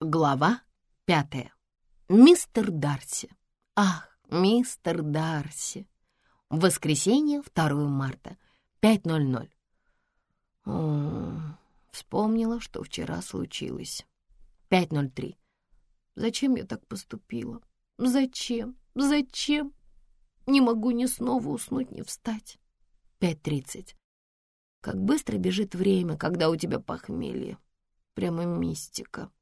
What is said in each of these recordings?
Глава пятая. Мистер Дарси. Ах, мистер Дарси. Воскресенье, 2 марта, 5.00. О, вспомнила, что вчера случилось. 5.03. Зачем я так поступила? Зачем? Зачем? Не могу ни снова уснуть, ни встать. 5.30. Как быстро бежит время, когда у тебя похмелье. Прямо мистика.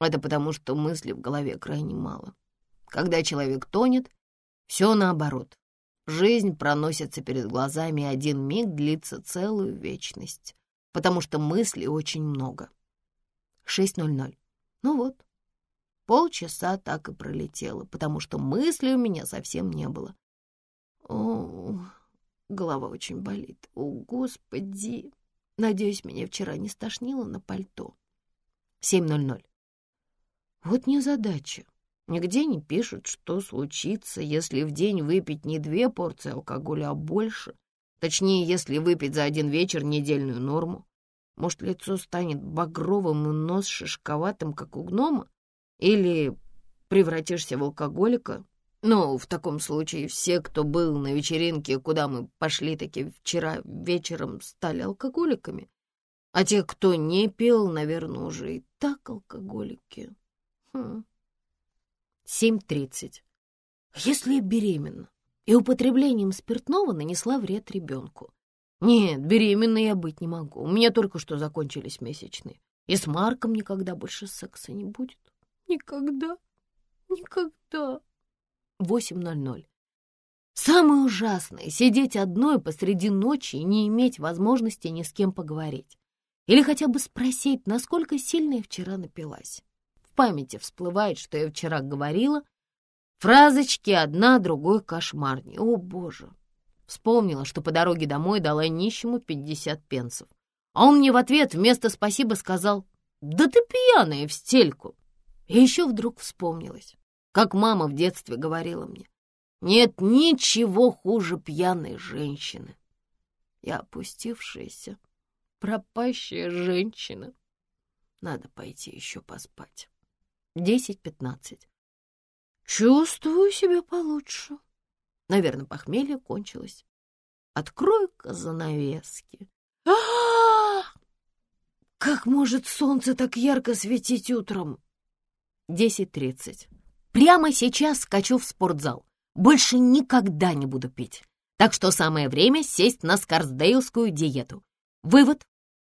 Это потому, что мыслей в голове крайне мало. Когда человек тонет, все наоборот. Жизнь проносится перед глазами, один миг длится целую вечность, потому что мыслей очень много. 6.00. Ну вот, полчаса так и пролетело, потому что мыслей у меня совсем не было. О, голова очень болит. О, Господи! Надеюсь, меня вчера не стошнило на пальто. 7.00. Вот незадача. Нигде не пишут, что случится, если в день выпить не две порции алкоголя, а больше. Точнее, если выпить за один вечер недельную норму. Может, лицо станет багровым и нос шишковатым, как у гнома? Или превратишься в алкоголика? Ну, в таком случае все, кто был на вечеринке, куда мы пошли таки вчера вечером, стали алкоголиками. А те, кто не пил, наверное, уже и так алкоголики. Хм. 7.30. Если я беременна и употреблением спиртного нанесла вред ребенку? Нет, беременной я быть не могу. У меня только что закончились месячные. И с Марком никогда больше секса не будет. Никогда. Никогда. 8.00. Самое ужасное — сидеть одной посреди ночи и не иметь возможности ни с кем поговорить. Или хотя бы спросить, насколько сильно я вчера напилась памяти всплывает, что я вчера говорила. Фразочки одна, другой кошмарней. О, боже! Вспомнила, что по дороге домой дала нищему 50 пенсов. А он мне в ответ вместо «спасибо» сказал «Да ты пьяная в стельку!» И еще вдруг вспомнилась, как мама в детстве говорила мне «Нет ничего хуже пьяной женщины». Я опустившаяся, пропащая женщина. Надо пойти еще поспать. Десять-пятнадцать. Чувствую себя получше. Наверное, похмелье кончилось. Открой-ка занавески. а, -а, -а! Как может солнце так ярко светить утром? Десять тридцать. Прямо сейчас скачу в спортзал. Больше никогда не буду пить. Так что самое время сесть на скарсдейлскую диету. Вывод.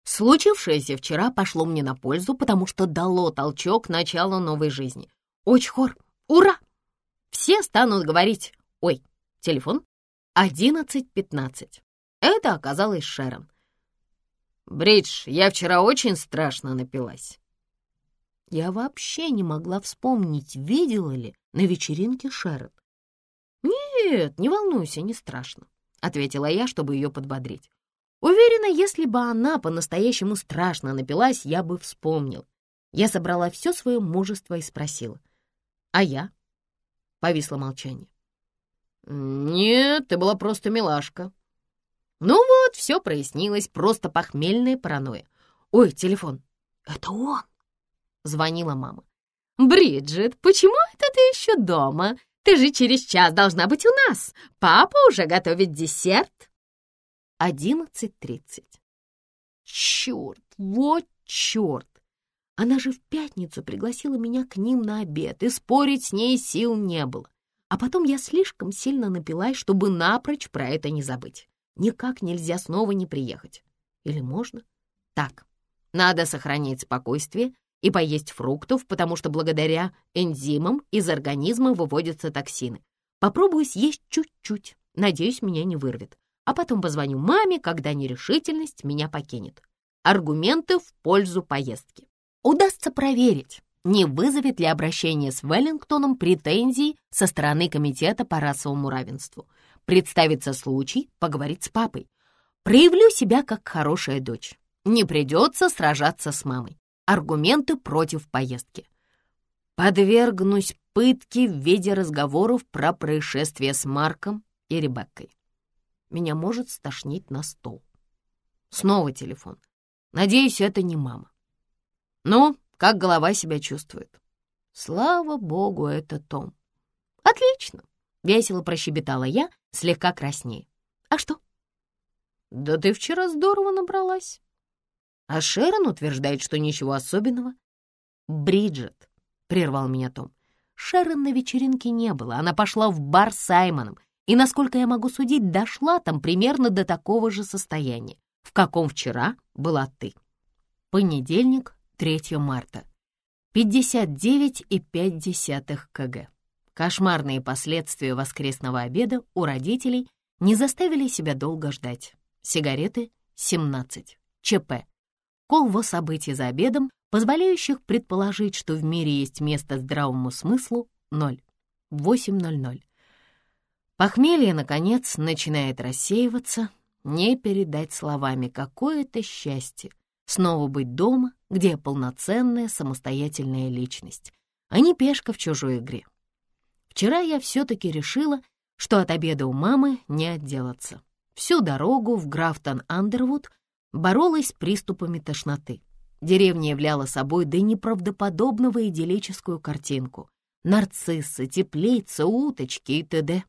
Случившееся вчера пошло мне на пользу, потому что дало толчок началу новой жизни. Очхор, ура! Все станут говорить «Ой, телефон?» 11.15. Это оказалось Шерон. «Бридж, я вчера очень страшно напилась». Я вообще не могла вспомнить, видела ли на вечеринке Шерон. «Нет, не волнуйся, не страшно», — ответила я, чтобы ее подбодрить. Уверена, если бы она по-настоящему страшно напилась, я бы вспомнил. Я собрала все свое мужество и спросила. «А я?» Повисло молчание. «Нет, ты была просто милашка». Ну вот, все прояснилось, просто похмельная паранойя. «Ой, телефон». «Это он!» — звонила мама. «Бриджит, почему это ты еще дома? Ты же через час должна быть у нас. Папа уже готовит десерт». 11.30. Черт, вот черт! Она же в пятницу пригласила меня к ним на обед, и спорить с ней сил не было. А потом я слишком сильно напилась, чтобы напрочь про это не забыть. Никак нельзя снова не приехать. Или можно? Так, надо сохранить спокойствие и поесть фруктов, потому что благодаря энзимам из организма выводятся токсины. Попробую съесть чуть-чуть. Надеюсь, меня не вырвет а потом позвоню маме, когда нерешительность меня покинет. Аргументы в пользу поездки. Удастся проверить, не вызовет ли обращение с Веллингтоном претензий со стороны Комитета по расовому равенству. Представится случай поговорить с папой. Проявлю себя как хорошая дочь. Не придется сражаться с мамой. Аргументы против поездки. Подвергнусь пытке в виде разговоров про происшествие с Марком и Ребеккой меня может стошнить на стол. Снова телефон. Надеюсь, это не мама. «Ну, Как голова себя чувствует?» «Слава богу, это Том». «Отлично!» — весело прощебетала я, слегка краснее. «А что?» «Да ты вчера здорово набралась». А Шерон утверждает, что ничего особенного. «Бриджит», — прервал меня Том, — «Шерон на вечеринке не было, она пошла в бар с Саймоном, и, насколько я могу судить, дошла там примерно до такого же состояния, в каком вчера была ты». Понедельник, 3 марта. 59,5 кг. Кошмарные последствия воскресного обеда у родителей не заставили себя долго ждать. Сигареты — 17. ЧП колво событий за обедом, позволяющих предположить, что в мире есть место здравому смыслу, ноль. 8.00. Похмелье, наконец, начинает рассеиваться, не передать словами какое-то счастье. Снова быть дома, где полноценная самостоятельная личность, а не пешка в чужой игре. Вчера я все-таки решила, что от обеда у мамы не отделаться. Всю дорогу в Графтон-Андервуд боролась с приступами тошноты. Деревня являла собой до неправдоподобного идиллическую картинку. Нарциссы, теплицы, уточки и т.д.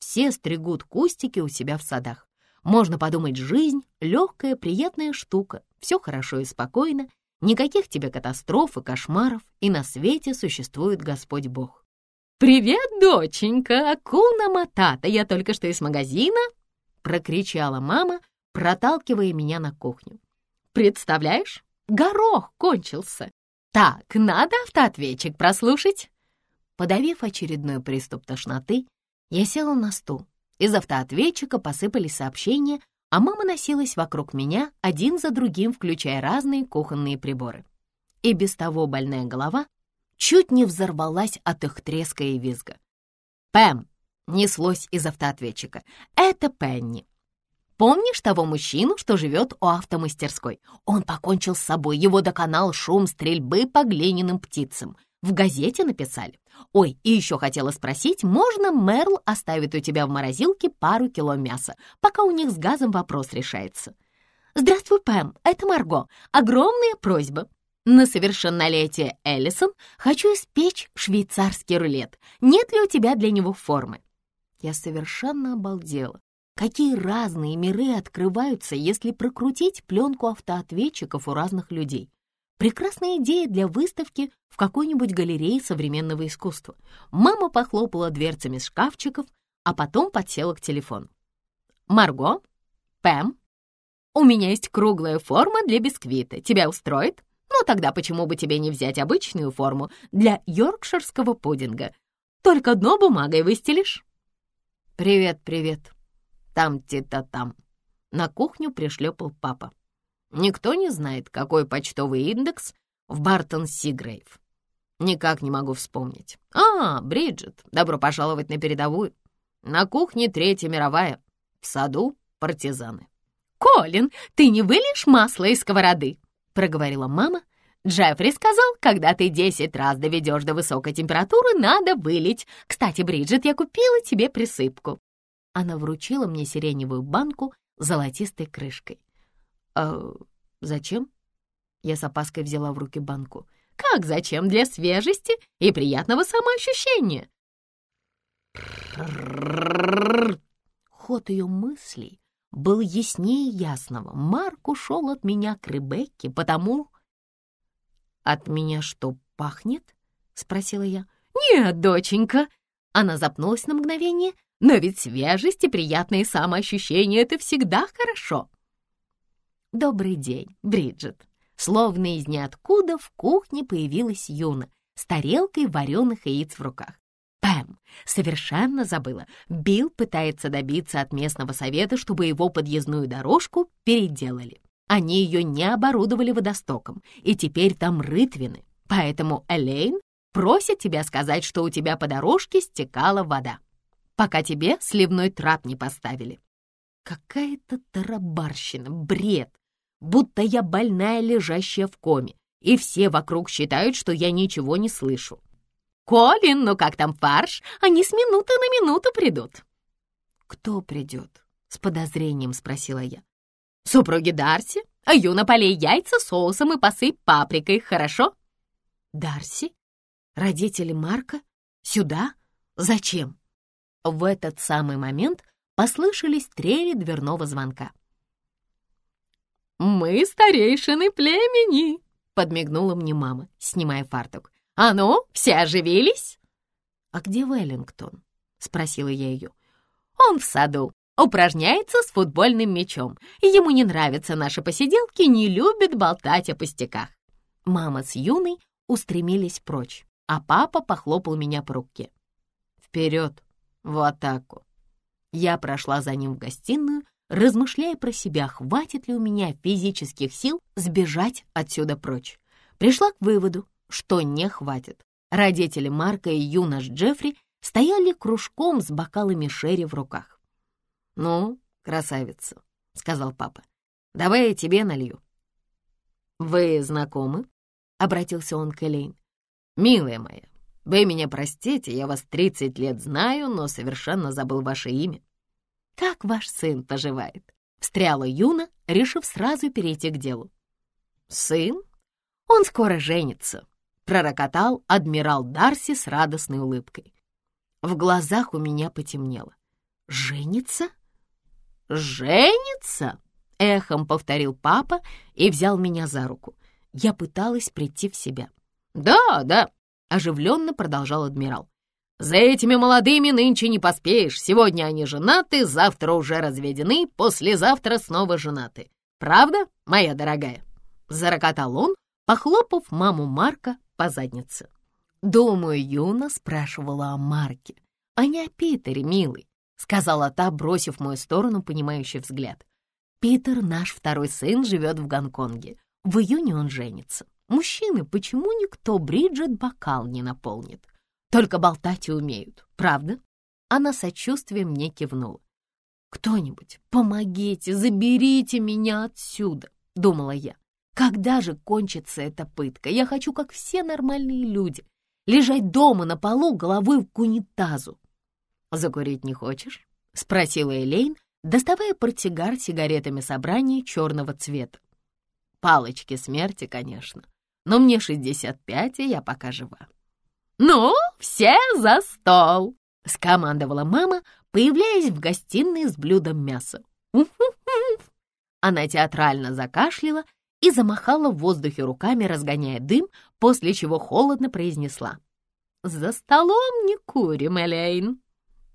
Все стригут кустики у себя в садах. Можно подумать, жизнь — легкая, приятная штука, все хорошо и спокойно, никаких тебе катастроф и кошмаров, и на свете существует Господь Бог. «Привет, доченька! Акуна Матата! Я только что из магазина!» — прокричала мама, проталкивая меня на кухню. «Представляешь, горох кончился. Так, надо автоответчик прослушать». Подавив очередной приступ тошноты, я села на стул. Из автоответчика посыпались сообщения, а мама носилась вокруг меня один за другим, включая разные кухонные приборы. И без того больная голова чуть не взорвалась от их треска и визга. «Пэм!» — неслось из автоответчика. «Это Пенни. Помнишь того мужчину, что живет у автомастерской? Он покончил с собой, его доконал шум стрельбы по глиняным птицам. В газете написали. Ой, и еще хотела спросить, можно Мерл оставить у тебя в морозилке пару кило мяса, пока у них с газом вопрос решается? Здравствуй, Пэм, это Марго. Огромная просьба. На совершеннолетие Эллисон хочу испечь швейцарский рулет. Нет ли у тебя для него формы? Я совершенно обалдела. Какие разные миры открываются, если прокрутить пленку автоответчиков у разных людей. Прекрасная идея для выставки в какой-нибудь галерее современного искусства. Мама похлопала дверцами шкафчиков, а потом подсела к телефону. «Марго? Пэм? У меня есть круглая форма для бисквита. Тебя устроит? Ну, тогда почему бы тебе не взять обычную форму для йоркширского пудинга? Только дно бумагой выстелишь?» «Привет, привет», там-те-то там. На кухню пришлепал папа. Никто не знает, какой почтовый индекс в Бартон Сигрейв. Никак не могу вспомнить. А, Бриджит, добро пожаловать на передовую. На кухне Третья мировая, в саду партизаны. «Колин, ты не вылишь масло из сковороды?» — проговорила мама. «Джеффри сказал, когда ты десять раз доведешь до высокой температуры, надо вылить. Кстати, Бриджит, я купила тебе присыпку. Она вручила мне сиреневую банку с золотистой крышкой. «А зачем?» Я с опаской взяла в руки банку. «Как зачем? Для свежести и приятного самоощущения!» Ход ее мыслей был яснее ясного. Марк ушел от меня к Ребекке, потому... «От меня что, пахнет?» — спросила я. «Нет, доченька!» Она запнулась на мгновение, но ведь свежесть и приятные самоощущения — это всегда хорошо. Добрый день, Бриджит. Словно из ниоткуда в кухне появилась Юна с тарелкой вареных яиц в руках. Пэм, совершенно забыла. Билл пытается добиться от местного совета, чтобы его подъездную дорожку переделали. Они ее не оборудовали водостоком, и теперь там рытвины. Поэтому Элейн просит тебя сказать, что у тебя по дорожке стекала вода пока тебе сливной трап не поставили. Какая-то тарабарщина, бред, будто я больная, лежащая в коме, и все вокруг считают, что я ничего не слышу. «Колин, ну как там фарш? Они с минуты на минуту придут». «Кто придет?» — с подозрением спросила я. «Супруги Дарси, а Юна полей яйца соусом и посыпь паприкой, хорошо?» Дарси? Родители Марка? Сюда? Зачем? В этот самый момент послышались трели дверного звонка. «Мы старейшины племени!» — подмигнула мне мама, снимая фартук. «А ну, все оживились?» «А где Веллингтон?» — спросила я ее. «Он в саду, упражняется с футбольным мячом. Ему не нравятся наши посиделки, не любит болтать о пустяках». Мама с Юной устремились прочь, а папа похлопал меня по руке. «Вперед, в атаку!» Я прошла за ним в гостиную, размышляя про себя, хватит ли у меня физических сил сбежать отсюда прочь. Пришла к выводу, что не хватит. Родители Марка и юнош Джеффри стояли кружком с бокалами Шерри в руках. «Ну, красавица», — сказал папа, — «давай я тебе налью». «Вы знакомы?» — обратился он к Элейн. «Милая моя, вы меня простите, я вас тридцать лет знаю, но совершенно забыл ваше имя». «Как ваш сын поживает?» — встряла Юна, решив сразу перейти к делу. «Сын? Он скоро женится», — пророкотал адмирал Дарси с радостной улыбкой. В глазах у меня потемнело. «Женится? Женится?» — эхом повторил папа и взял меня за руку. Я пыталась прийти в себя. «Да, да», — оживленно продолжал адмирал. «За этими молодыми нынче не поспеешь. Сегодня они женаты, завтра уже разведены, послезавтра снова женаты. Правда, моя дорогая?» Зарокотал он, похлопав маму Марка по заднице. «Думаю, Юна спрашивала о Марке, а не о Питере, милый», сказала та, бросив в мою сторону понимающий взгляд. «Питер, наш второй сын, живет в Гонконге. В июне он женится. Мужчины, почему никто Бриджит бокал не наполнит? Только болтать и умеют, правда?» Она сочувствием мне кивнула. «Кто-нибудь, помогите, заберите меня отсюда!» — думала я. «Когда же кончится эта пытка? Я хочу, как все нормальные люди, лежать дома на полу головой к унитазу». «Закурить не хочешь?» — спросила Элейн, доставая портсигар сигаретами собрания черного цвета. «Палочки смерти, конечно, но мне 65, и я пока жива». «Ну, все за стол!» — скомандовала мама, появляясь в гостиной с блюдом мяса. Она театрально закашляла и замахала в воздухе руками, разгоняя дым, после чего холодно произнесла. «За столом не курим, Элейн!»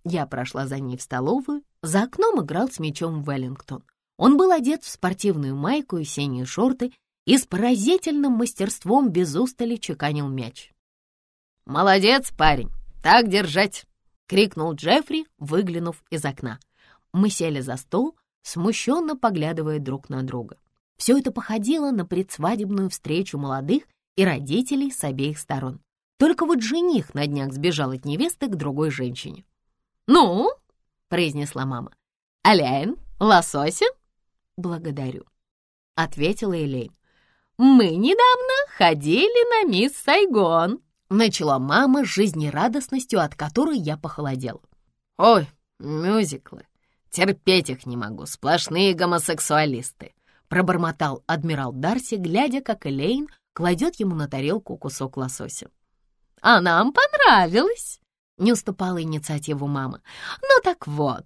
Я прошла за ней в столовую. За окном играл с мячом Веллингтон. Он был одет в спортивную майку и синие шорты и с поразительным мастерством без устали чеканил мяч. «Молодец, парень! Так держать!» — крикнул Джеффри, выглянув из окна. Мы сели за стол, смущенно поглядывая друг на друга. Все это походило на предсвадебную встречу молодых и родителей с обеих сторон. Только вот жених на днях сбежал от невесты к другой женщине. «Ну?» — произнесла мама. «Аляйн, лосося?» «Благодарю», — ответила Элейн. «Мы недавно ходили на мисс Сайгон», — начала мама с жизнерадостностью, от которой я похолодела. «Ой, мюзиклы! Терпеть их не могу, сплошные гомосексуалисты!» — пробормотал адмирал Дарси, глядя, как Элейн кладет ему на тарелку кусок лосося. «А нам понравилось!» — не уступала инициативу мама. «Ну так вот!»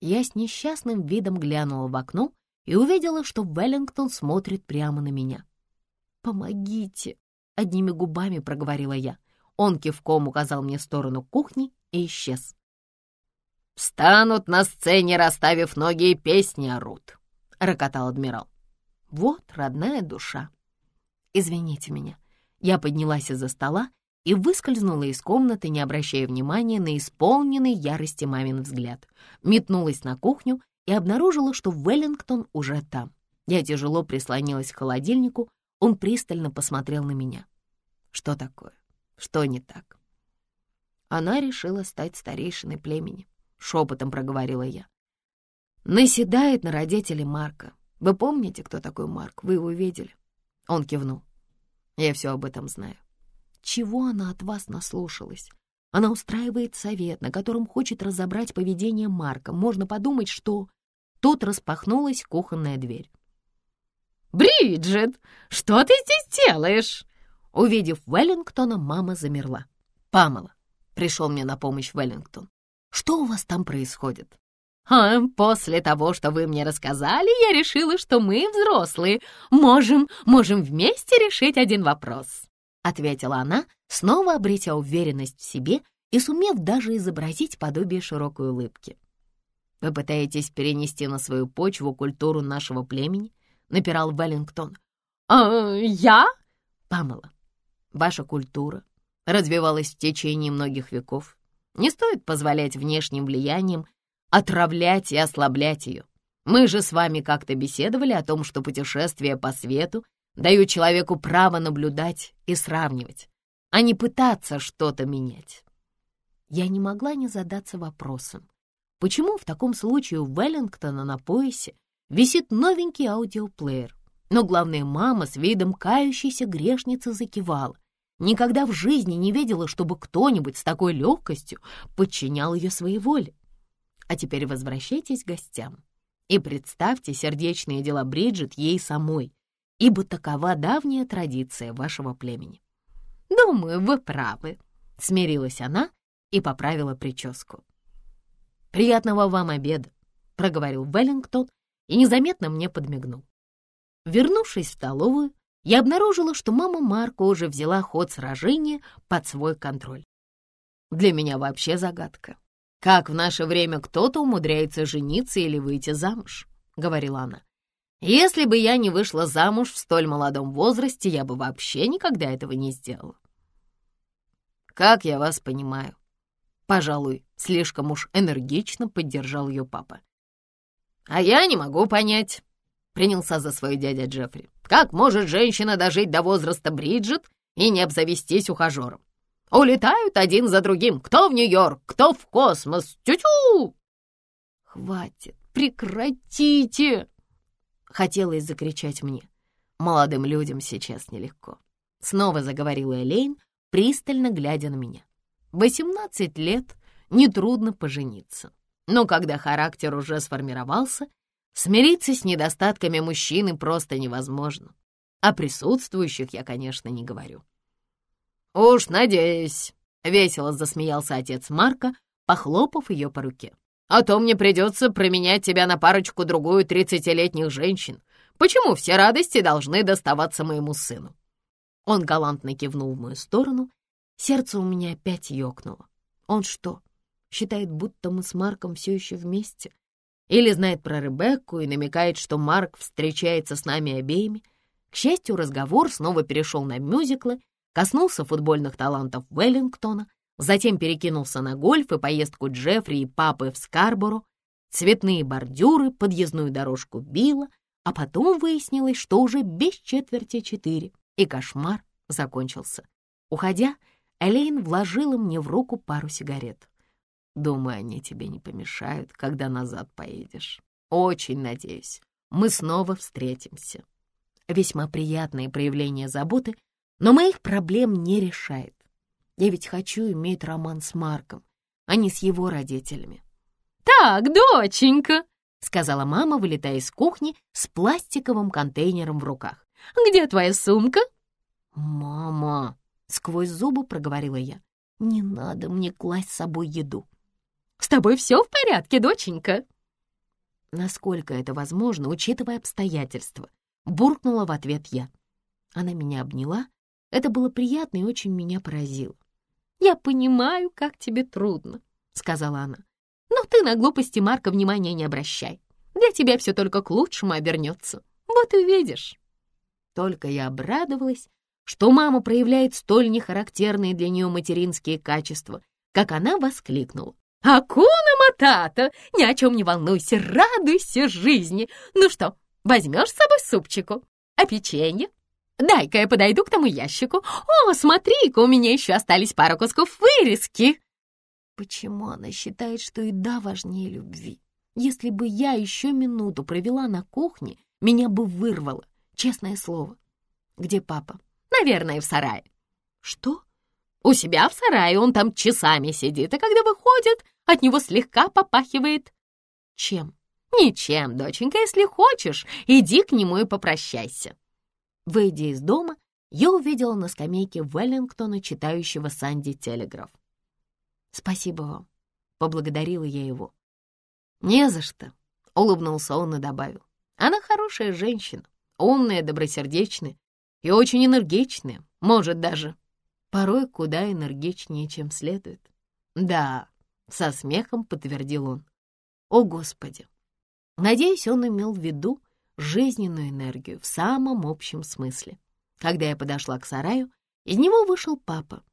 Я с несчастным видом глянула в окно и увидела, что Веллингтон смотрит прямо на меня. «Помогите!» — одними губами проговорила я. Он кивком указал мне сторону кухни и исчез. «Встанут на сцене, расставив ноги и песни орут», — рокотал адмирал. «Вот родная душа». «Извините меня». Я поднялась из-за стола и выскользнула из комнаты, не обращая внимания на исполненный ярости мамин взгляд. Метнулась на кухню и обнаружила, что Веллингтон уже там. Я тяжело прислонилась к холодильнику, он пристально посмотрел на меня. Что такое? Что не так? Она решила стать старейшиной племени, шепотом проговорила я. Наседает на родителей Марка. Вы помните, кто такой Марк? Вы его видели? Он кивнул. Я все об этом знаю. Чего она от вас наслушалась? Она устраивает совет, на котором хочет разобрать поведение Марка. Можно подумать, что... Тут распахнулась кухонная дверь. «Бриджит, что ты здесь делаешь?» Увидев Веллингтона, мама замерла. «Памела», — пришел мне на помощь Веллингтон, — «что у вас там происходит?» «А после того, что вы мне рассказали, я решила, что мы, взрослые, можем, можем вместе решить один вопрос», — ответила она, снова обретя уверенность в себе и сумев даже изобразить подобие широкой улыбки. «Вы пытаетесь перенести на свою почву культуру нашего племени?» — напирал Веллингтон. «А я?» «Памела, ваша культура развивалась в течение многих веков. Не стоит позволять внешним влияниям отравлять и ослаблять ее. Мы же с вами как-то беседовали о том, что путешествия по свету дают человеку право наблюдать и сравнивать, а не пытаться что-то менять. Я не могла не задаться вопросом, почему в таком случае у Веллингтона на поясе висит новенький аудиоплеер, но главная мама с видом кающейся грешницы закивала. Никогда в жизни не видела, чтобы кто-нибудь с такой легкостью подчинял ее своей воле. А теперь возвращайтесь к гостям и представьте сердечные дела Бриджит ей самой, ибо такова давняя традиция вашего племени. «Думаю, вы правы», — смирилась она и поправила прическу. «Приятного вам обеда», — проговорил Веллингтон и незаметно мне подмигнул. Вернувшись в столовую, я обнаружила, что мама Марко уже взяла ход сражения под свой контроль. Для меня вообще загадка. Как в наше время кто-то умудряется жениться или выйти замуж, — говорила она. Если бы я не вышла замуж в столь молодом возрасте, я бы вообще никогда этого не сделала. Как я вас понимаю? Пожалуй, слишком уж энергично поддержал ее папа. А я не могу понять, принялся за свой дядя Джеффри. Как может женщина дожить до возраста Бриджит и не обзавестись ухажером? Улетают один за другим. Кто в Нью-Йорк, кто в космос. Тю-тю! Хватит, прекратите! Хотелось закричать мне. Молодым людям сейчас нелегко. Снова заговорила Элейн, пристально глядя на меня. Восемнадцать лет нетрудно пожениться. Но когда характер уже сформировался, смириться с недостатками мужчины просто невозможно. О присутствующих я, конечно, не говорю. «Уж надеюсь», — весело засмеялся отец Марка, похлопав ее по руке. «А то мне придется променять тебя на парочку-другую тридцатилетних женщин. Почему все радости должны доставаться моему сыну?» Он галантно кивнул в мою сторону. Сердце у меня опять ёкнуло. Он что, считает, будто мы с Марком все еще вместе? Или знает про Ребекку и намекает, что Марк встречается с нами обеими? К счастью, разговор снова перешел на мюзиклы, коснулся футбольных талантов Веллингтона, затем перекинулся на гольф и поездку Джеффри и папы в Скарборо, цветные бордюры, подъездную дорожку Билла, а потом выяснилось, что уже без четверти четыре, и кошмар закончился. Уходя, Элейн вложила мне в руку пару сигарет. «Думаю, они тебе не помешают, когда назад поедешь. Очень надеюсь, мы снова встретимся». Весьма приятное проявление заботы но моих проблем не решает. Я ведь хочу иметь роман с Марком, а не с его родителями. «Так, доченька», — сказала мама, вылетая из кухни с пластиковым контейнером в руках. «Где твоя сумка?» «Мама», — сквозь зубы проговорила я, — «не надо мне класть с собой еду». «С тобой все в порядке, доченька?» Насколько это возможно, учитывая обстоятельства, буркнула в ответ я. Она меня обняла это было приятно и очень меня поразило. «Я понимаю, как тебе трудно», — сказала она. «Но ты на глупости Марка внимания не обращай. Для тебя все только к лучшему обернется. Вот увидишь». Только я обрадовалась, что мама проявляет столь нехарактерные для нее материнские качества, как она воскликнула. «Акуна Матата! Ни о чем не волнуйся, радуйся жизни! Ну что, возьмешь с собой супчику? А печенье? Дай-ка я подойду к тому ящику. О, смотри-ка, у меня еще остались пара кусков вырезки. Почему она считает, что еда важнее любви? Если бы я еще минуту провела на кухне, меня бы вырвало, честное слово. Где папа? Наверное, в сарае. Что? У себя в сарае, он там часами сидит, и когда выходит, от него слегка попахивает. Чем? Ничем, доченька, если хочешь, иди к нему и попрощайся. Выйдя из дома, я увидела на скамейке Веллингтона, читающего Санди телеграф. «Спасибо вам», — поблагодарила я его. «Не за что», — улыбнулся он и добавил. «Она хорошая женщина, умная, добросердечная и очень энергичная, может даже порой куда энергичнее, чем следует». «Да», — со смехом подтвердил он. «О, Господи!» Надеюсь, он имел в виду жизненную энергию в самом общем смысле. Когда я подошла к сараю, из него вышел папа.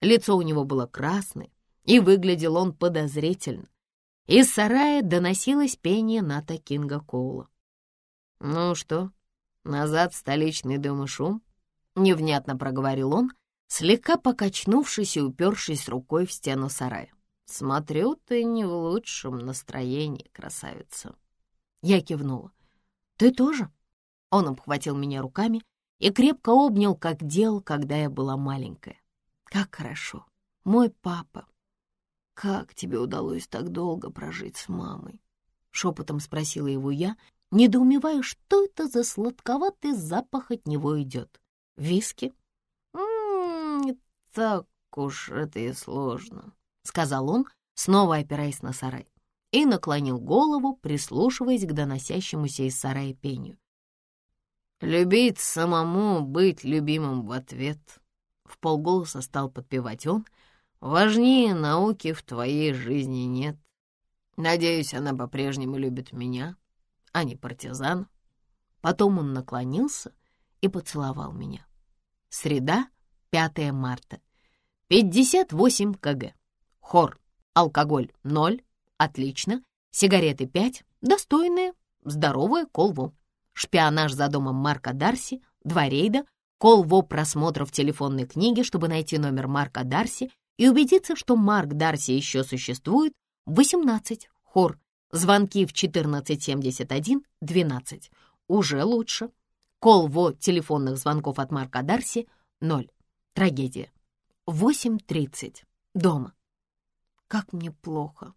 Лицо у него было красное, и выглядел он подозрительно. Из сарая доносилось пение Ната Кинга Коула. «Ну что, назад столичный дом и шум?» — невнятно проговорил он, слегка покачнувшись и упершись рукой в стену сарая. «Смотрю, ты не в лучшем настроении, красавица». Я кивнула. «Ты тоже?» Он обхватил меня руками и крепко обнял, как делал, когда я была маленькая. «Как хорошо! Мой папа!» «Как тебе удалось так долго прожить с мамой?» — шепотом спросила его я, недоумевая, что это за сладковатый запах от него идет. «Виски?» «М-м, так уж это и сложно», — сказал он, снова опираясь на сарай, и наклонил голову, прислушиваясь к доносящемуся из сарая пению. «Любить самому, быть любимым в ответ», — в полголоса стал подпевать он, — Важнее науки в твоей жизни нет. Надеюсь, она по-прежнему любит меня, а не партизан. Потом он наклонился и поцеловал меня. Среда, 5 марта. 58 кг. Хор. Алкоголь 0. Отлично. Сигареты 5. Достойные. Здоровая колву. Шпионаж за домом Марка Дарси. Два рейда. Колво просмотров телефонной книги, чтобы найти номер Марка Дарси и убедиться, что Марк Дарси еще существует, 18, хор, звонки в 1471, 12, уже лучше. Колво телефонных звонков от Марка Дарси, 0, трагедия. 8.30, дома. Как мне плохо.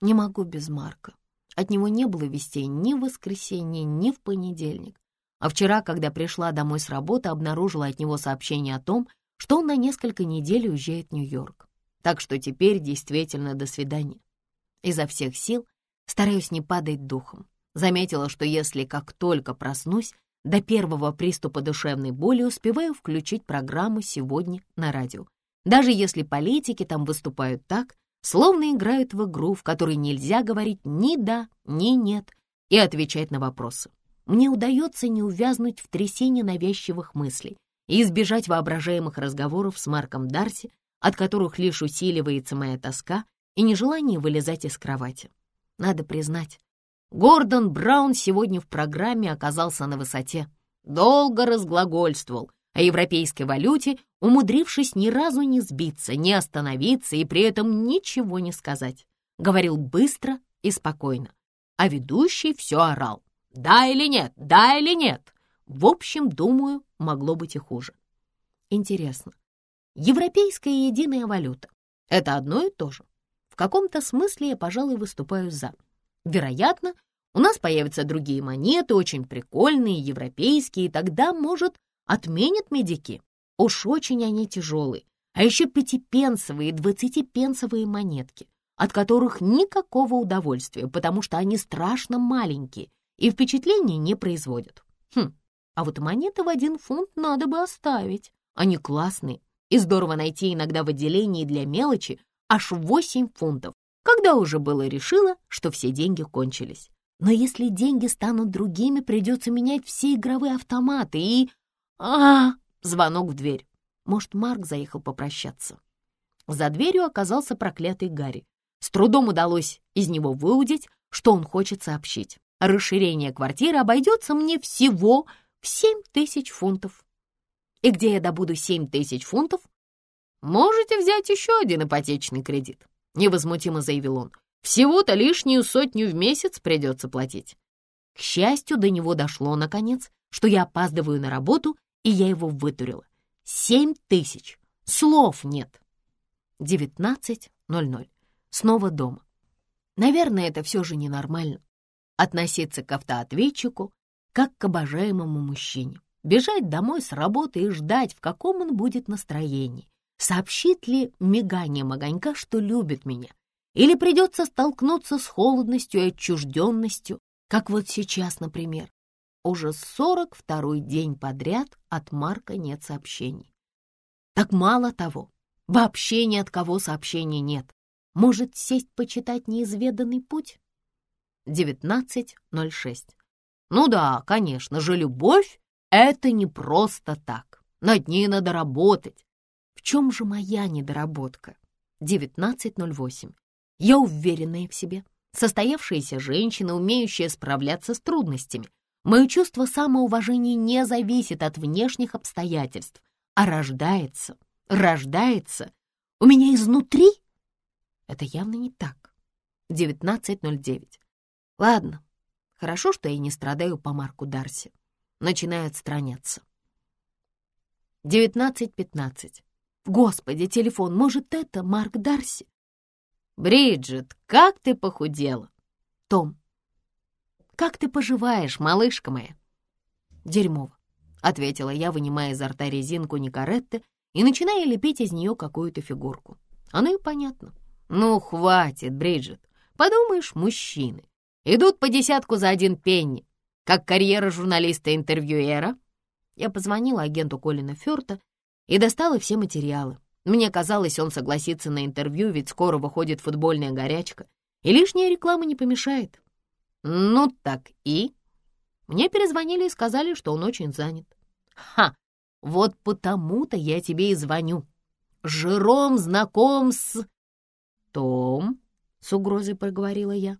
Не могу без Марка. От него не было вестей ни в воскресенье, ни в понедельник. А вчера, когда пришла домой с работы, обнаружила от него сообщение о том, что он на несколько недель уезжает в Нью-Йорк. Так что теперь действительно до свидания. Изо всех сил стараюсь не падать духом. Заметила, что если как только проснусь, до первого приступа душевной боли успеваю включить программу сегодня на радио. Даже если политики там выступают так, словно играют в игру, в которой нельзя говорить ни «да», ни «нет» и отвечать на вопросы. Мне удается не увязнуть в трясине навязчивых мыслей, и избежать воображаемых разговоров с Марком Дарси, от которых лишь усиливается моя тоска и нежелание вылезать из кровати. Надо признать, Гордон Браун сегодня в программе оказался на высоте. Долго разглагольствовал о европейской валюте, умудрившись ни разу не сбиться, не остановиться и при этом ничего не сказать. Говорил быстро и спокойно. А ведущий все орал. «Да или нет? Да или нет?» В общем, думаю, могло быть и хуже. Интересно, европейская единая валюта — это одно и то же? В каком-то смысле я, пожалуй, выступаю «за». Вероятно, у нас появятся другие монеты, очень прикольные, европейские, и тогда, может, отменят медики. Уж очень они тяжелые. А еще пятипенсовые и двадцатипенсовые монетки, от которых никакого удовольствия, потому что они страшно маленькие и впечатления не производят. Хм, а вот монеты в один фунт надо бы оставить. Они классные, и здорово найти иногда в отделении для мелочи аж 8 фунтов, когда уже было решила, что все деньги кончились. Но если деньги станут другими, придется менять все игровые автоматы и... а, Звонок в дверь. Может, Марк заехал попрощаться. За дверью оказался проклятый Гарри. С трудом удалось из него выудить, что он хочет сообщить. Расширение квартиры обойдется мне всего в семь тысяч фунтов. И где я добуду семь тысяч фунтов? Можете взять еще один ипотечный кредит, невозмутимо заявил он. Всего-то лишнюю сотню в месяц придется платить. К счастью, до него дошло, наконец, что я опаздываю на работу, и я его вытурила. Семь тысяч. Слов нет. Девятнадцать ноль ноль. Снова дома. Наверное, это все же ненормально. Относиться к автоответчику как к обожаемому мужчине. бежать домой с работы и ждать, в каком он будет настроении. Сообщит ли миганием огонька, что любит меня? Или придется столкнуться с холодностью и отчужденностью, как вот сейчас, например. Уже сорок второй день подряд от Марка нет сообщений. Так мало того, вообще ни от кого сообщений нет. Может, сесть почитать неизведанный путь? 19.06. Ну да, конечно же, любовь — это не просто так. Над ней надо работать. В чем же моя недоработка? 19.08. Я уверенная в себе, состоявшаяся женщина, умеющая справляться с трудностями. Мое чувство самоуважения не зависит от внешних обстоятельств, а рождается, рождается у меня изнутри. Это явно не так. 19.09. Ладно, хорошо, что я не страдаю по Марку Дарси. Начинаю отстраняться. 19.15. Господи, телефон, может, это Марк Дарси? Бриджит, как ты похудела? Том, как ты поживаешь, малышка моя? Дерьмово, ответила я, вынимая изо рта резинку Никаретты и начиная лепить из нее какую-то фигурку. Оно и понятно. Ну, хватит, Бриджит. Подумаешь, мужчины. Идут по десятку за один пенни. Как карьера журналиста-интервьюера. Я позвонила агенту Колина Фёрта и достала все материалы. Мне казалось, он согласится на интервью, ведь скоро выходит футбольная горячка, и лишняя реклама не помешает. Ну так и? Мне перезвонили и сказали, что он очень занят. Ха, вот потому-то я тебе и звоню. Жером знаком с... Том, с угрозой проговорила я,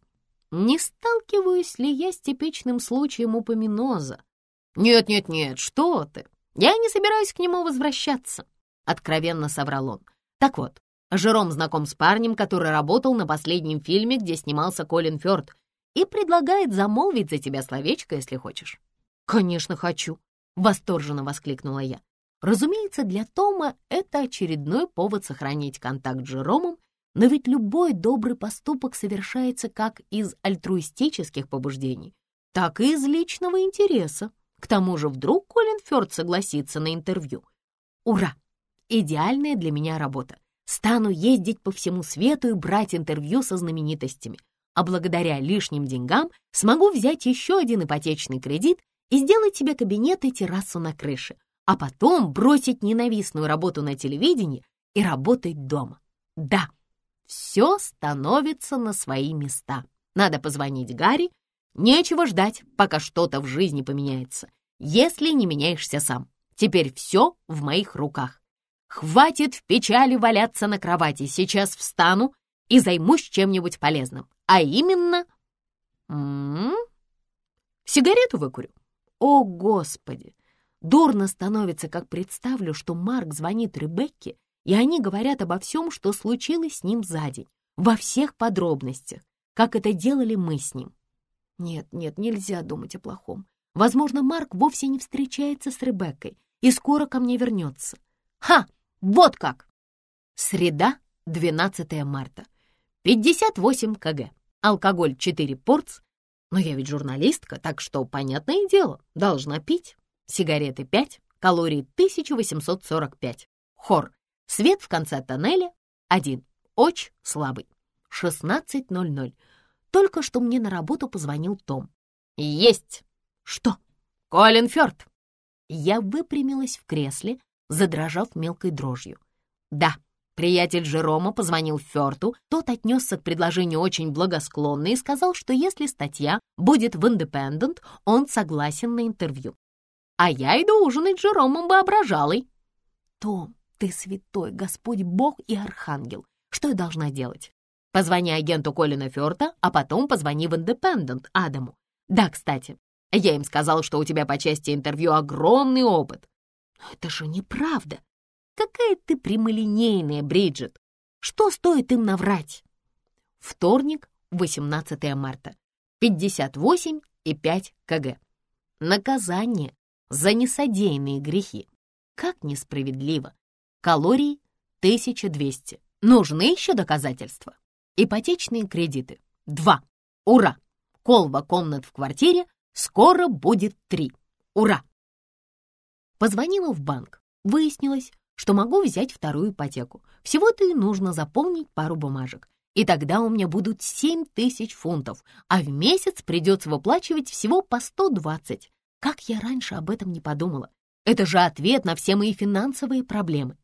не сталкиваюсь ли я с типичным случаем упоминоза? Нет-нет-нет, что ты, я не собираюсь к нему возвращаться. — откровенно соврал он. «Так вот, Жером знаком с парнем, который работал на последнем фильме, где снимался Колин Фёрд, и предлагает замолвить за тебя словечко, если хочешь». «Конечно, хочу!» — восторженно воскликнула я. Разумеется, для Тома это очередной повод сохранить контакт с Жеромом, но ведь любой добрый поступок совершается как из альтруистических побуждений, так и из личного интереса. К тому же вдруг Колин Фёрд согласится на интервью. Ура! Идеальная для меня работа. Стану ездить по всему свету и брать интервью со знаменитостями. А благодаря лишним деньгам смогу взять еще один ипотечный кредит и сделать себе кабинет и террасу на крыше, а потом бросить ненавистную работу на телевидении и работать дома. Да, все становится на свои места. Надо позвонить Гарри. Нечего ждать, пока что-то в жизни поменяется, если не меняешься сам. Теперь все в моих руках. Хватит в печали валяться на кровати. Сейчас встану и займусь чем-нибудь полезным. А именно... М -м -м, сигарету выкурю. О, Господи! Дурно становится, как представлю, что Марк звонит Ребекке, и они говорят обо всем, что случилось с ним за день, во всех подробностях, как это делали мы с ним. Нет, нет, нельзя думать о плохом. Возможно, Марк вовсе не встречается с Ребеккой и скоро ко мне вернется. Ха! Вот как! Среда, 12 марта. 58 кг. Алкоголь 4 порц. Но я ведь журналистка, так что, понятное дело, должна пить. Сигареты 5, калорий 1845. Хор. Свет в конце тоннеля 1. Очень слабый. 16.00. Только что мне на работу позвонил Том. Есть! Что? Колин Фёрд. Я выпрямилась в кресле, задрожав мелкой дрожью. «Да, приятель Жерома позвонил Фёрту, тот отнесся к предложению очень благосклонно и сказал, что если статья будет в «Индепендент», он согласен на интервью. А я иду ужинать с Жеромом Воображалой». «Том, ты святой, Господь Бог и Архангел. Что я должна делать?» «Позвони агенту Колина Фёрта, а потом позвони в «Индепендент» Адаму. Да, кстати, я им сказал, что у тебя по части интервью огромный опыт. Это же неправда. Какая ты прямолинейная, Бриджит. Что стоит им наврать? Вторник, 18 марта. 58 и 5 кг. Наказание за несодеянные грехи. Как несправедливо. Калорий 1200. Нужны еще доказательства. Ипотечные кредиты. 2. Ура! Колба комнат в квартире скоро будет 3. Ура! Позвонила в банк. Выяснилось, что могу взять вторую ипотеку. Всего-то и нужно заполнить пару бумажек. И тогда у меня будут 7 тысяч фунтов, а в месяц придется выплачивать всего по 120. Как я раньше об этом не подумала? Это же ответ на все мои финансовые проблемы.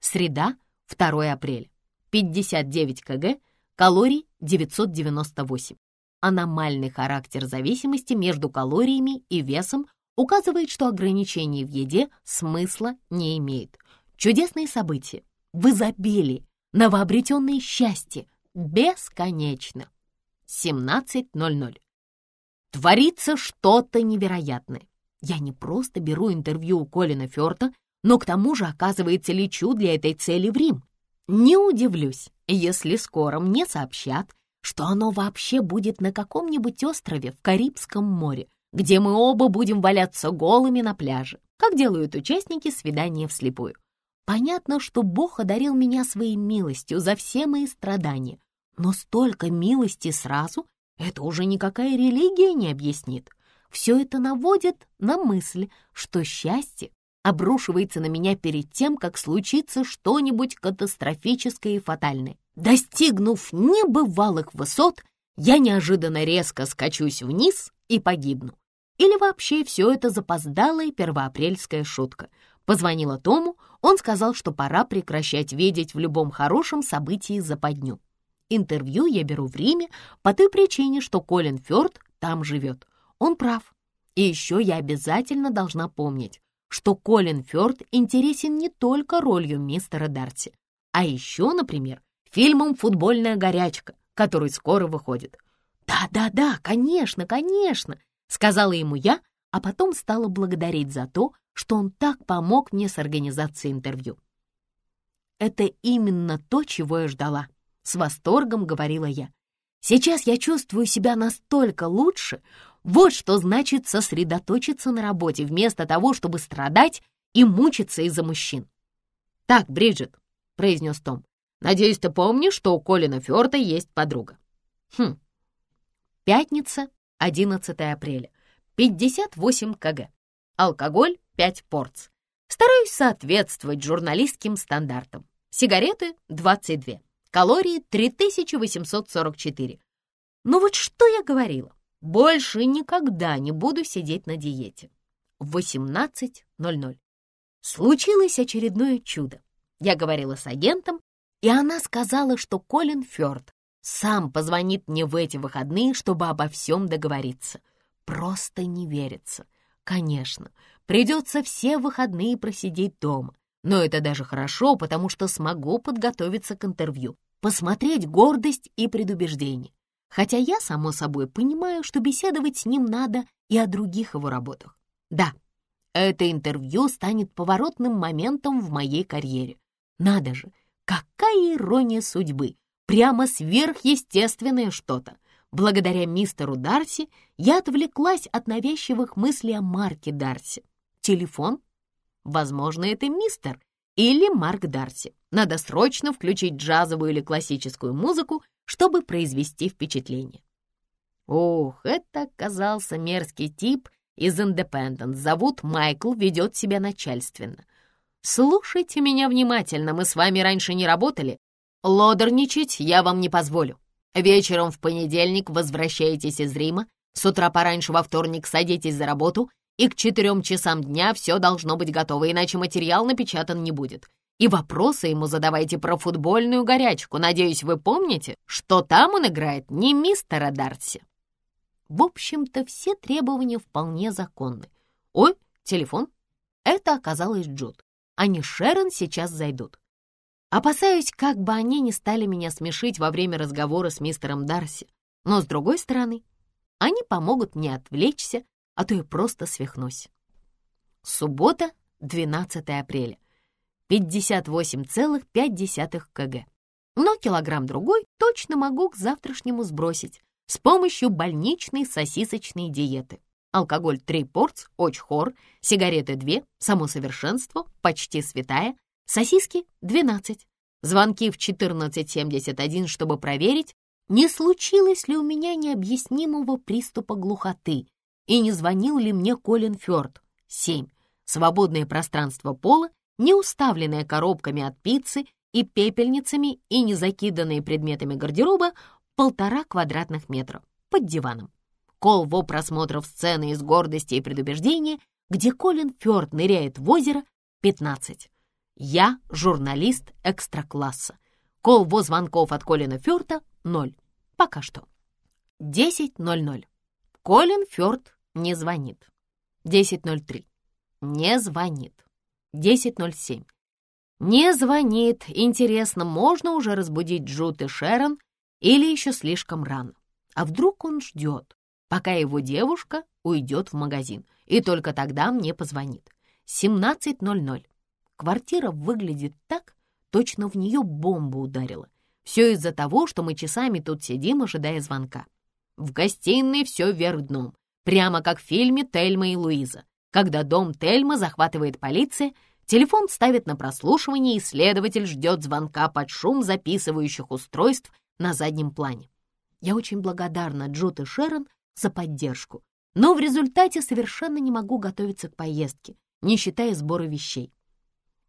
Среда, 2 апреля. 59 кг, калорий 998. Аномальный характер зависимости между калориями и весом указывает, что ограничение в еде смысла не имеет. Чудесные события в изобилии, новообретенное счастье бесконечно. 17.00. Творится что-то невероятное. Я не просто беру интервью у Колина Фёрта, но к тому же, оказывается, лечу для этой цели в Рим. Не удивлюсь, если скоро мне сообщат, что оно вообще будет на каком-нибудь острове в Карибском море, где мы оба будем валяться голыми на пляже, как делают участники свидания вслепую. Понятно, что Бог одарил меня своей милостью за все мои страдания, но столько милости сразу это уже никакая религия не объяснит. Все это наводит на мысль, что счастье обрушивается на меня перед тем, как случится что-нибудь катастрофическое и фатальное. Достигнув небывалых высот, я неожиданно резко скачусь вниз и погибну. Или вообще все это запоздалая первоапрельская шутка. Позвонила Тому, он сказал, что пора прекращать видеть в любом хорошем событии западню. Интервью я беру в Риме по той причине, что Колин Фёрд там живет. Он прав. И еще я обязательно должна помнить, что Колин Фёрд интересен не только ролью мистера Дарси, а еще, например, фильмом «Футбольная горячка», который скоро выходит. «Да-да-да, конечно, конечно», — сказала ему я, а потом стала благодарить за то, что он так помог мне с организацией интервью. Это именно то, чего я ждала. С восторгом говорила я. Сейчас я чувствую себя настолько лучше. Вот что значит сосредоточиться на работе, вместо того, чтобы страдать и мучиться из-за мужчин. «Так, Бриджит», — произнес Том, — «надеюсь, ты помнишь, что у Колина Фёрта есть подруга». «Хм». Пятница, 11 апреля, 58 кг. Алкоголь 5 порц. Стараюсь соответствовать журналистским стандартам. Сигареты 22. Калории 3844. Ну вот что я говорила? Больше никогда не буду сидеть на диете. В 18.00. Случилось очередное чудо. Я говорила с агентом, и она сказала, что Колин Фёрд сам позвонит мне в эти выходные, чтобы обо всем договориться. Просто не верится. Конечно, придется все выходные просидеть дома, но это даже хорошо, потому что смогу подготовиться к интервью, посмотреть гордость и предубеждение. Хотя я, само собой, понимаю, что беседовать с ним надо и о других его работах. Да, это интервью станет поворотным моментом в моей карьере. Надо же, какая ирония судьбы! Прямо сверхъестественное что-то. Благодаря мистеру Дарси я отвлеклась от навязчивых мыслей о Марке Дарси. Телефон Возможно, это мистер или Марк Дарси. Надо срочно включить джазовую или классическую музыку, чтобы произвести впечатление. Ох, это оказался мерзкий тип из Independent. Зовут Майкл, ведет себя начальственно. Слушайте меня внимательно, мы с вами раньше не работали. Лодорничать я вам не позволю. Вечером в понедельник возвращаетесь из Рима, с утра пораньше во вторник садитесь за работу и к четырем часам дня все должно быть готово, иначе материал напечатан не будет. И вопросы ему задавайте про футбольную горячку. Надеюсь, вы помните, что там он играет не мистера Дарси. В общем-то, все требования вполне законны. Ой, телефон. Это оказалось Джуд. Они Шерон сейчас зайдут. Опасаюсь, как бы они не стали меня смешить во время разговора с мистером Дарси. Но, с другой стороны, они помогут мне отвлечься а то я просто свихнусь. Суббота, 12 апреля. 58,5 кг. Но килограмм другой точно могу к завтрашнему сбросить с помощью больничной сосисочной диеты. Алкоголь 3 порц, очхор, сигареты 2, само совершенство, почти святая, сосиски 12. Звонки в 14.71, чтобы проверить, не случилось ли у меня необъяснимого приступа глухоты и не звонил ли мне Колин Фёрд. 7. свободное пространство пола, не уставленное коробками от пиццы и пепельницами и не закиданные предметами гардероба полтора квадратных метра под диваном. Кол во просмотров сцены из гордости и предубеждения, где Колин Фёрд ныряет в озеро, 15. Я журналист экстра-класса. Кол во звонков от Колина Фёрта — 0. Пока что. 10.00. Колин Фёрд не звонит. 10.03. Не звонит. 10.07. Не звонит. Интересно, можно уже разбудить Джут и Шерон или еще слишком рано? А вдруг он ждет, пока его девушка уйдет в магазин, и только тогда мне позвонит. 17.00. Квартира выглядит так, точно в нее бомба ударила. Все из-за того, что мы часами тут сидим, ожидая звонка. В гостиной все вверх дном, прямо как в фильме «Тельма и Луиза». Когда дом Тельма захватывает полиция, телефон ставит на прослушивание, и следователь ждет звонка под шум записывающих устройств на заднем плане. Я очень благодарна Джут и Шерон за поддержку, но в результате совершенно не могу готовиться к поездке, не считая сбора вещей.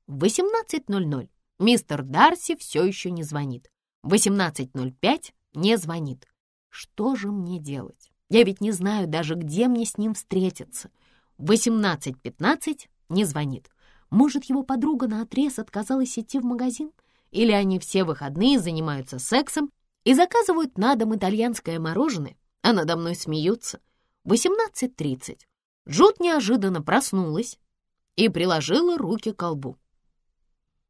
В 18.00 мистер Дарси все еще не звонит. В 18.05 не звонит. Что же мне делать? Я ведь не знаю даже, где мне с ним встретиться. В 18.15 не звонит. Может, его подруга наотрез отказалась идти в магазин? Или они все выходные занимаются сексом и заказывают на дом итальянское мороженое, а надо мной смеются? 18.30. Джуд неожиданно проснулась и приложила руки к колбу.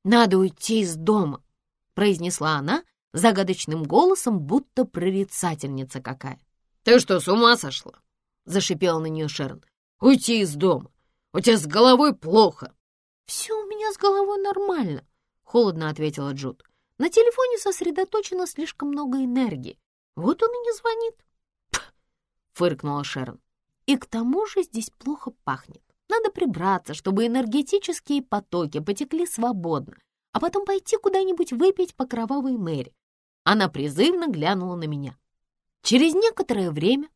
«Надо уйти из дома», — произнесла она загадочным голосом, будто прорицательница какая. «Ты что, с ума сошла?» — зашипела на нее Шерон. «Уйти из дома! У тебя с головой плохо!» «Все у меня с головой нормально», — холодно ответила Джуд. «На телефоне сосредоточено слишком много энергии. Вот он и не звонит». Фыркнула Шерон. «И к тому же здесь плохо пахнет. Надо прибраться, чтобы энергетические потоки потекли свободно, а потом пойти куда-нибудь выпить по кровавой мэри. Она призывно глянула на меня. Через некоторое время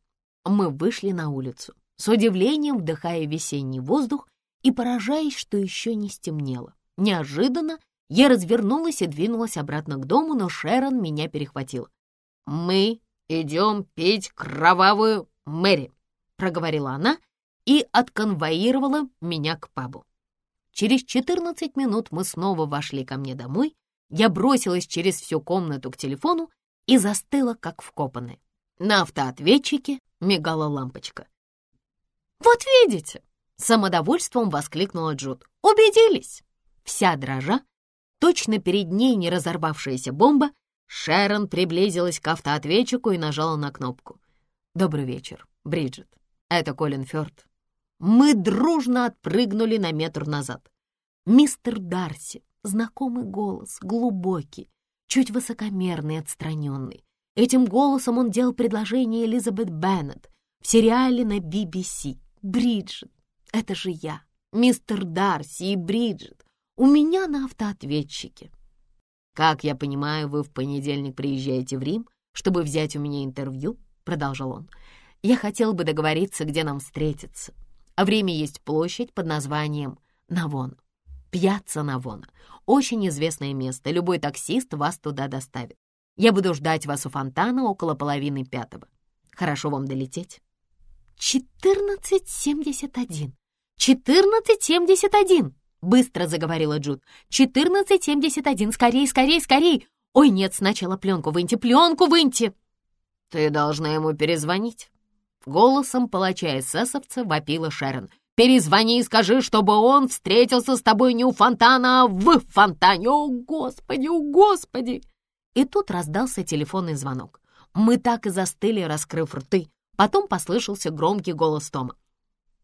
мы вышли на улицу, с удивлением вдыхая весенний воздух и поражаясь, что еще не стемнело. Неожиданно я развернулась и двинулась обратно к дому, но Шерон меня перехватила. «Мы идем пить кровавую Мэри», — проговорила она и отконвоировала меня к пабу. Через 14 минут мы снова вошли ко мне домой, я бросилась через всю комнату к телефону и застыла, как вкопанная. На автоответчике мигала лампочка. «Вот видите!» — самодовольством воскликнула Джуд. «Убедились!» Вся дрожа, точно перед ней не разорвавшаяся бомба, Шерон приблизилась к автоответчику и нажала на кнопку. «Добрый вечер, Бриджит. Это Колин Фёрд мы дружно отпрыгнули на метр назад. Мистер Дарси, знакомый голос, глубокий, чуть высокомерный отстраненный. Этим голосом он делал предложение Элизабет Беннет в сериале на BBC. «Бриджит, это же я, мистер Дарси и Бриджит, у меня на автоответчике». «Как я понимаю, вы в понедельник приезжаете в Рим, чтобы взять у меня интервью?» — продолжал он. «Я хотел бы договориться, где нам встретиться. А в Риме есть площадь под названием Навон. Пьяцца Навона. Очень известное место. Любой таксист вас туда доставит. Я буду ждать вас у фонтана около половины пятого. Хорошо вам долететь? 14.71. 14.71. Быстро заговорила Джуд. 14.71. Скорей, скорей, скорей. Ой, нет, сначала пленку выньте, пленку выньте. Ты должна ему перезвонить. Голосом палача эсэсовца вопила Шерон. «Перезвони и скажи, чтобы он встретился с тобой не у фонтана, а в фонтане! О, Господи, о, Господи!» И тут раздался телефонный звонок. Мы так и застыли, раскрыв рты. Потом послышался громкий голос Тома.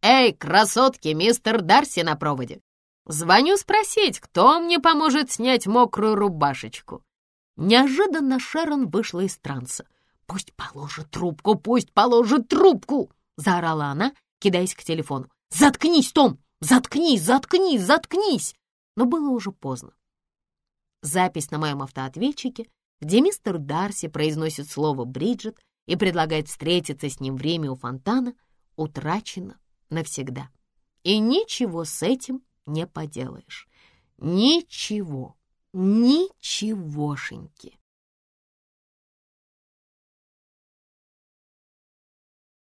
«Эй, красотки, мистер Дарси на проводе! Звоню спросить, кто мне поможет снять мокрую рубашечку?» Неожиданно Шерон вышла из транса. «Пусть положит трубку, пусть положит трубку!» — заорала она, кидаясь к телефону. «Заткнись, Том! Заткнись, заткнись, заткнись!» Но было уже поздно. Запись на моем автоответчике, где мистер Дарси произносит слово «Бриджит» и предлагает встретиться с ним время у фонтана, утрачена навсегда. и ничего с этим не поделаешь. Ничего, ничегошеньки.